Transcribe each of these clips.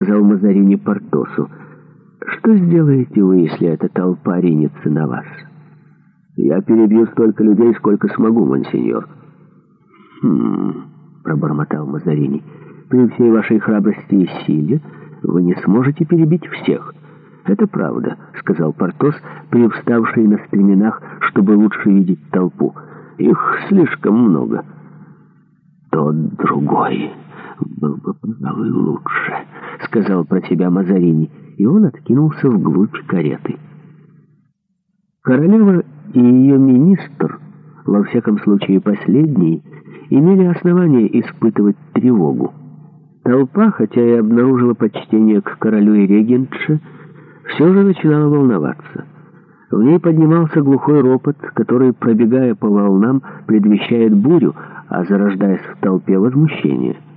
сказал Мазарини Портосу. «Что сделаете вы, если эта толпа ринется на вас?» «Я перебью столько людей, сколько смогу, мансиньор». «Хм...» — пробормотал Мазарини. «При всей вашей храбрости и силе вы не сможете перебить всех». «Это правда», — сказал Портос, привставший на стременах, чтобы лучше видеть толпу. «Их слишком много». «Тот другой был бы, пожалуй, лучше» сказал про себя Мазарини, и он откинулся вглубь кареты. Королева и ее министр, во всяком случае последний, имели основание испытывать тревогу. Толпа, хотя и обнаружила почтение к королю и регентше, все же начинала волноваться. В ней поднимался глухой ропот, который, пробегая по волнам, предвещает бурю, а зарождаясь в толпе возмущение –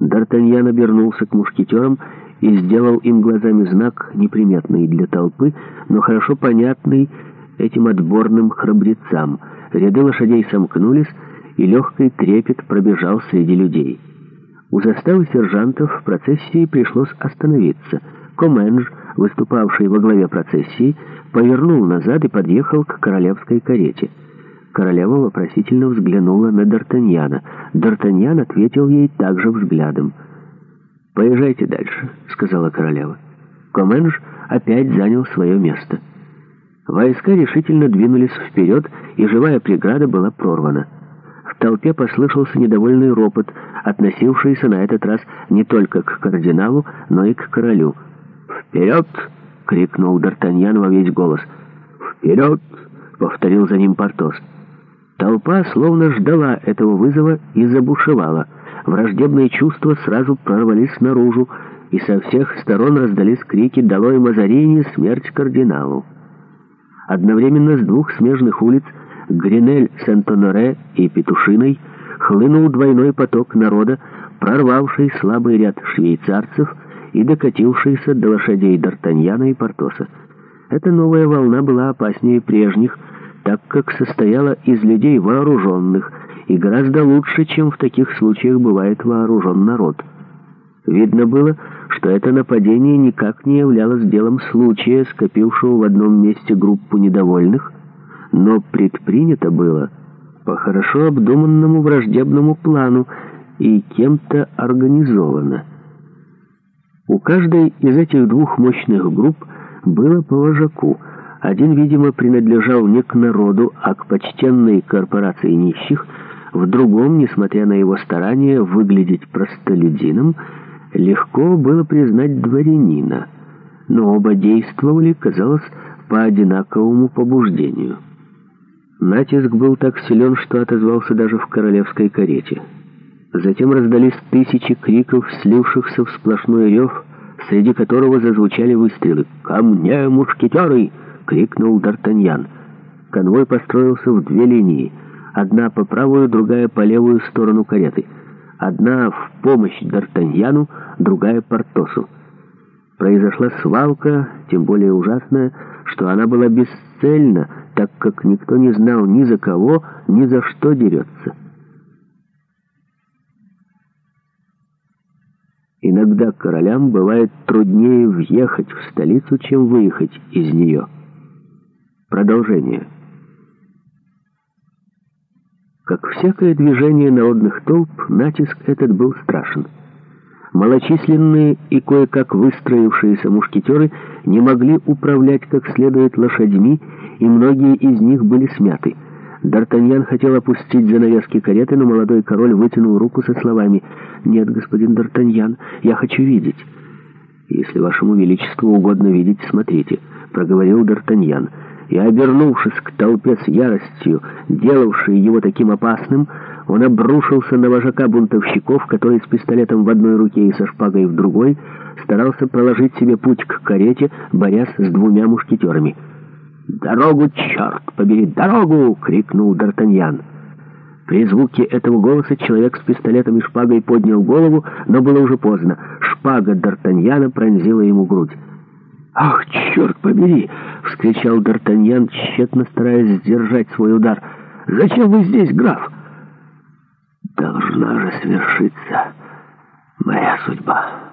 Д'Артаньян обернулся к мушкетерам и сделал им глазами знак, неприметный для толпы, но хорошо понятный этим отборным храбрецам. Ряды лошадей сомкнулись, и легкий трепет пробежал среди людей. У заставы сержантов в процессии пришлось остановиться. Коменж, выступавший во главе процессии, повернул назад и подъехал к королевской карете. Королева вопросительно взглянула на Д'Артаньяна. Д'Артаньян ответил ей также взглядом. «Поезжайте дальше», — сказала королева. Коменж опять занял свое место. Войска решительно двинулись вперед, и живая преграда была прорвана. В толпе послышался недовольный ропот, относившийся на этот раз не только к кардиналу, но и к королю. «Вперед!» — крикнул Д'Артаньян во весь голос. «Вперед!» — повторил за ним Портос. Толпа словно ждала этого вызова и забушевала. Враждебные чувства сразу прорвались наружу, и со всех сторон раздались крики «Долой Мазарини! Смерть кардиналу!». Одновременно с двух смежных улиц Гринель, Сент-Оноре и Петушиной хлынул двойной поток народа, прорвавший слабый ряд швейцарцев и докатившийся до лошадей Д'Артаньяна и Портоса. Эта новая волна была опаснее прежних – так как состояла из людей вооруженных, и гораздо лучше, чем в таких случаях бывает вооружен народ. Видно было, что это нападение никак не являлось делом случая, скопившего в одном месте группу недовольных, но предпринято было по хорошо обдуманному враждебному плану и кем-то организовано. У каждой из этих двух мощных групп было по вожаку — один, видимо, принадлежал не к народу, а к почтенной корпорации нищих, в другом, несмотря на его старания выглядеть простолюдином, легко было признать дворянина, но оба действовали, казалось, по одинаковому побуждению. Натиск был так силен, что отозвался даже в королевской карете. Затем раздались тысячи криков, слившихся в сплошной рев, среди которого зазвучали выстрелы «Ко мне, мушкетеры!» крикнул Д'Артаньян. Конвой построился в две линии, одна по правую, другая по левую сторону кареты. Одна в помощь Д'Артаньяну, другая Портосу. Произошла свалка, тем более ужасная, что она была бесцельна, так как никто не знал ни за кого, ни за что дерется. Иногда королям бывает труднее въехать в столицу, чем выехать из нее. Продолжение. Как всякое движение народных толп, натиск этот был страшен. Малочисленные и кое-как выстроившиеся мушкетеры не могли управлять как следует лошадьми, и многие из них были смяты. Д'Артаньян хотел опустить занавески кареты, но молодой король вытянул руку со словами «Нет, господин Д'Артаньян, я хочу видеть». «Если вашему величеству угодно видеть, смотрите», — проговорил Д'Артаньян и, обернувшись к толпе с яростью, делавшей его таким опасным, он обрушился на вожака бунтовщиков, который с пистолетом в одной руке и со шпагой в другой старался проложить себе путь к карете, борясь с двумя мушкетерами. «Дорогу, черт побери, дорогу!» — крикнул Д'Артаньян. При звуке этого голоса человек с пистолетом и шпагой поднял голову, но было уже поздно. Шпага Д'Артаньяна пронзила ему грудь. «Ах, черт побери!» — вскричал Д'Артаньян, тщетно стараясь сдержать свой удар. «Зачем вы здесь, граф?» «Должна же свершиться моя судьба».